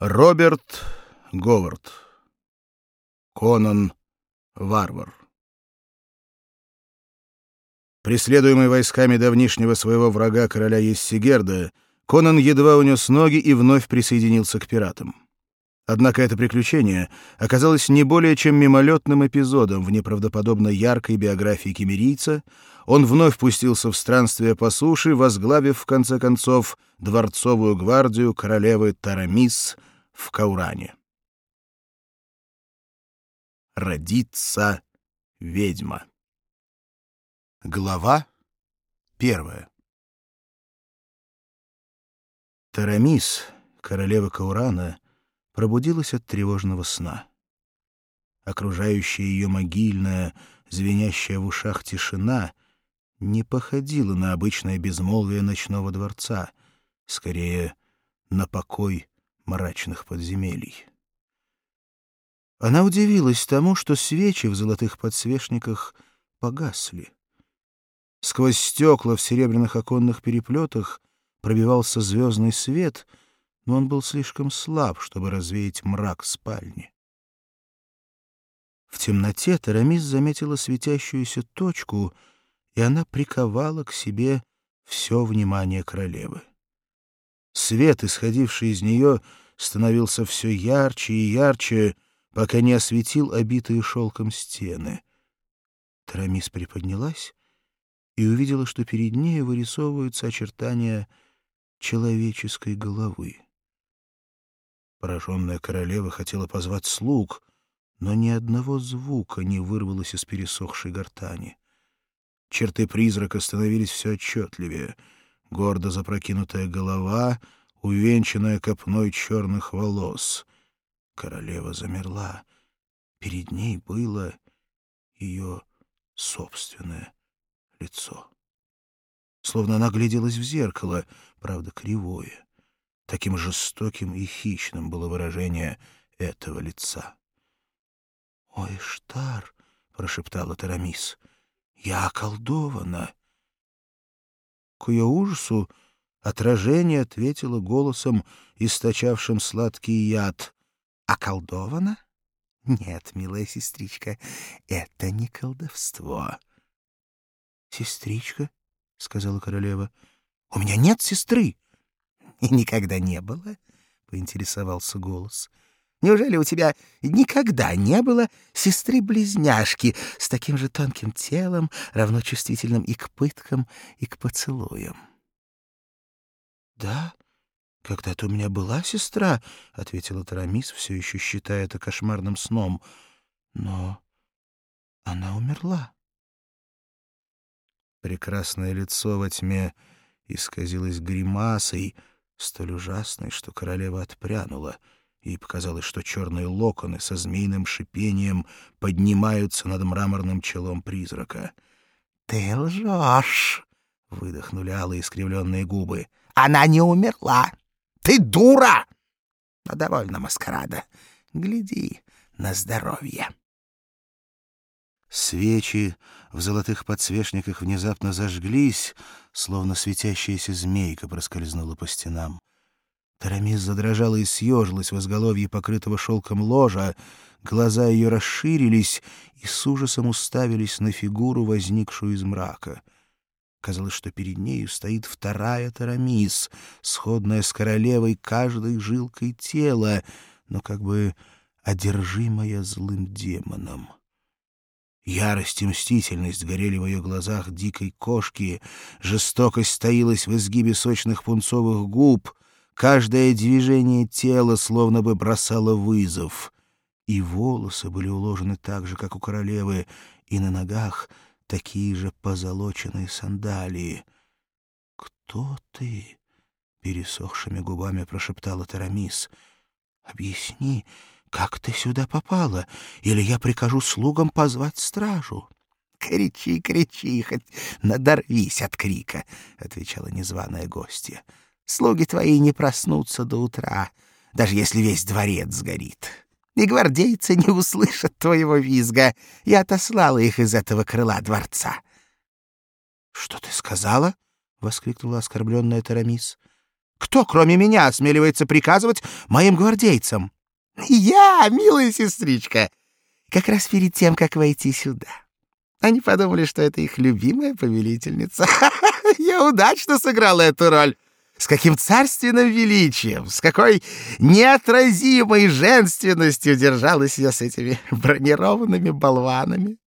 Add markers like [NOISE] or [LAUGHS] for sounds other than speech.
Роберт Говард. Конан Варвар. Преследуемый войсками давнишнего своего врага короля Ессигерда, Конан едва унес ноги и вновь присоединился к пиратам. Однако это приключение оказалось не более чем мимолетным эпизодом в неправдоподобно яркой биографии кемерийца. Он вновь пустился в странствие по суше, возглавив, в конце концов, дворцовую гвардию королевы Тарамис — в Кауране. Родится ведьма. Глава первая. Тарамис, королева Каурана, пробудилась от тревожного сна. Окружающая ее могильная, звенящая в ушах тишина не походила на обычное безмолвие ночного дворца, скорее на покой мрачных подземелий. Она удивилась тому, что свечи в золотых подсвечниках погасли. Сквозь стекла в серебряных оконных переплетах пробивался звездный свет, но он был слишком слаб, чтобы развеять мрак спальни. В темноте Тарамис заметила светящуюся точку, и она приковала к себе все внимание королевы. Свет, исходивший из нее, становился все ярче и ярче, пока не осветил обитые шелком стены. Тарамис приподнялась и увидела, что перед ней вырисовываются очертания человеческой головы. Пораженная королева хотела позвать слуг, но ни одного звука не вырвалось из пересохшей гортани. Черты призрака становились все отчетливее — гордо запрокинутая голова, увенчанная копной черных волос. Королева замерла. Перед ней было ее собственное лицо. Словно она гляделась в зеркало, правда, кривое. Таким жестоким и хищным было выражение этого лица. — Ой, Штар! — прошептала Тарамис. — Я околдована! К ее ужасу отражение ответило голосом, источавшим сладкий яд. «Околдована? Нет, милая сестричка, это не колдовство». «Сестричка?» — сказала королева. «У меня нет сестры». «И никогда не было?» — поинтересовался голос. Неужели у тебя никогда не было сестры-близняшки с таким же тонким телом, равно чувствительным и к пыткам, и к поцелуям? — Да, когда-то у меня была сестра, — ответила Тарамис, все еще считая это кошмарным сном. — Но она умерла. Прекрасное лицо во тьме исказилось гримасой, столь ужасной, что королева отпрянула — Ей показалось, что черные локоны со змеиным шипением поднимаются над мраморным челом призрака. — Ты лжешь! — выдохнули алые искривленные губы. — Она не умерла! Ты дура! Но довольно маскарада. Гляди на здоровье. Свечи в золотых подсвечниках внезапно зажглись, словно светящаяся змейка проскользнула по стенам. Тарамис задрожала и съежилась в изголовье покрытого шелком ложа, глаза ее расширились и с ужасом уставились на фигуру, возникшую из мрака. Казалось, что перед нею стоит вторая Тарамис, сходная с королевой каждой жилкой тела, но как бы одержимая злым демоном. Ярость и мстительность горели в ее глазах дикой кошки, жестокость стоилась в изгибе сочных пунцовых губ, Каждое движение тела словно бы бросало вызов. И волосы были уложены так же, как у королевы, и на ногах такие же позолоченные сандалии. «Кто ты?» — пересохшими губами прошептала Тарамис. «Объясни, как ты сюда попала, или я прикажу слугам позвать стражу». «Кричи, кричи, хоть надорвись от крика», — отвечала незваная гостья. Слуги твои не проснутся до утра, даже если весь дворец сгорит. И гвардейцы не услышат твоего визга. Я отослала их из этого крыла дворца. — Что ты сказала? — воскликнула оскорбленная Тарамис. Кто, кроме меня, осмеливается приказывать моим гвардейцам? Я, милая сестричка, как раз перед тем, как войти сюда. Они подумали, что это их любимая повелительница. [LAUGHS] Я удачно сыграла эту роль. С каким царственным величием, с какой неотразимой женственностью держалась я с этими бронированными болванами.